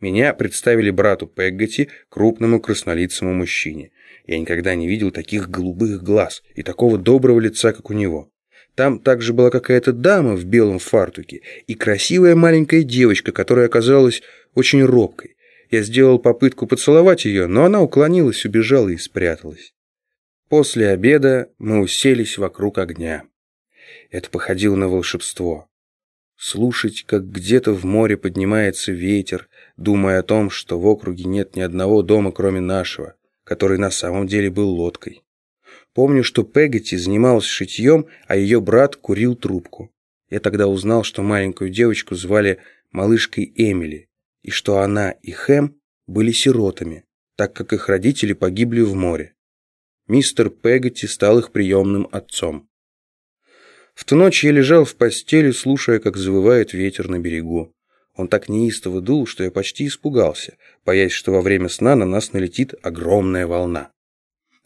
Меня представили брату Пеггати, крупному краснолицому мужчине. Я никогда не видел таких голубых глаз и такого доброго лица, как у него. Там также была какая-то дама в белом фартуке и красивая маленькая девочка, которая оказалась очень робкой. Я сделал попытку поцеловать ее, но она уклонилась, убежала и спряталась. После обеда мы уселись вокруг огня. Это походило на волшебство. Слушать, как где-то в море поднимается ветер, думая о том, что в округе нет ни одного дома, кроме нашего, который на самом деле был лодкой. Помню, что Пегати занималась шитьем, а ее брат курил трубку. Я тогда узнал, что маленькую девочку звали малышкой Эмили, и что она и Хэм были сиротами, так как их родители погибли в море. Мистер Пегати стал их приемным отцом. В ту ночь я лежал в постели, слушая, как завывает ветер на берегу. Он так неистово дул, что я почти испугался, боясь, что во время сна на нас налетит огромная волна.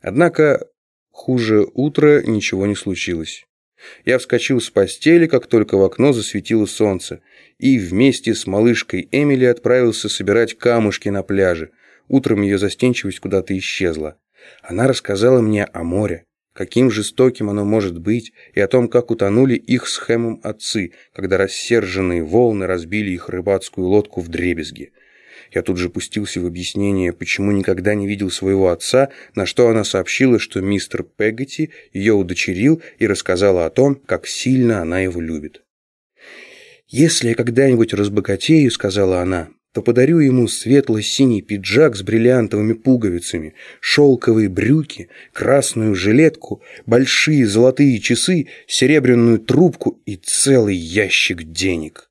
Однако Хуже утра ничего не случилось. Я вскочил с постели, как только в окно засветило солнце, и вместе с малышкой Эмили отправился собирать камушки на пляже. Утром ее застенчивость куда-то исчезла. Она рассказала мне о море, каким жестоким оно может быть, и о том, как утонули их с Хэмом отцы, когда рассерженные волны разбили их рыбацкую лодку в дребезги. Я тут же пустился в объяснение, почему никогда не видел своего отца, на что она сообщила, что мистер Пегати ее удочерил и рассказала о том, как сильно она его любит. «Если я когда-нибудь разбогатею», — сказала она, то подарю ему светло-синий пиджак с бриллиантовыми пуговицами, шелковые брюки, красную жилетку, большие золотые часы, серебряную трубку и целый ящик денег.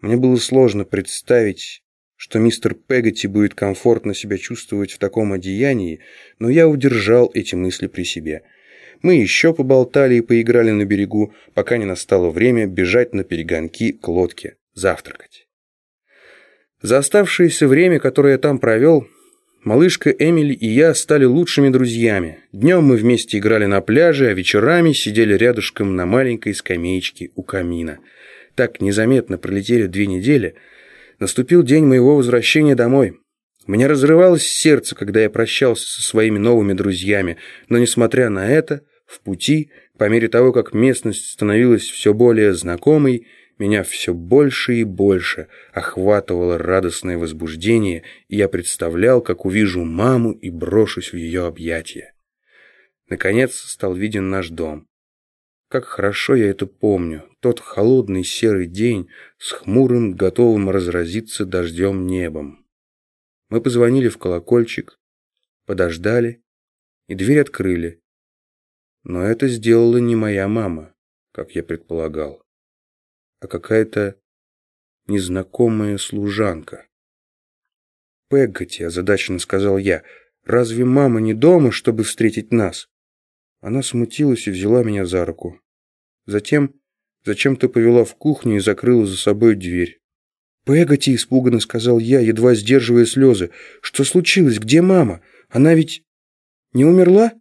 Мне было сложно представить, что мистер Пегати будет комфортно себя чувствовать в таком одеянии, но я удержал эти мысли при себе. Мы еще поболтали и поиграли на берегу, пока не настало время бежать на перегонки к лодке, завтракать. За оставшееся время, которое я там провел, малышка Эмили и я стали лучшими друзьями. Днем мы вместе играли на пляже, а вечерами сидели рядышком на маленькой скамеечке у камина. Так незаметно пролетели две недели – Наступил день моего возвращения домой. Меня разрывалось сердце, когда я прощался со своими новыми друзьями, но, несмотря на это, в пути, по мере того, как местность становилась все более знакомой, меня все больше и больше охватывало радостное возбуждение, и я представлял, как увижу маму и брошусь в ее объятия. Наконец стал виден наш дом. Как хорошо я это помню. Тот холодный серый день с хмурым, готовым разразиться дождем небом. Мы позвонили в колокольчик, подождали, и дверь открыли. Но это сделала не моя мама, как я предполагал, а какая-то незнакомая служанка. «Пеггати», — озадаченно сказал я, — «разве мама не дома, чтобы встретить нас?» Она смутилась и взяла меня за руку. Затем зачем-то повела в кухню и закрыла за собой дверь. «Пегати!» – испуганно сказал я, едва сдерживая слезы. «Что случилось? Где мама? Она ведь не умерла?»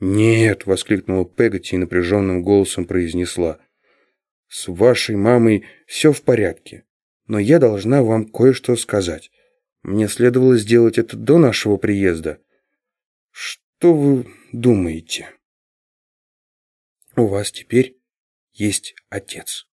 «Нет!» – воскликнула Пегати и напряженным голосом произнесла. «С вашей мамой все в порядке, но я должна вам кое-что сказать. Мне следовало сделать это до нашего приезда. Что вы думаете?» «У вас теперь есть отец.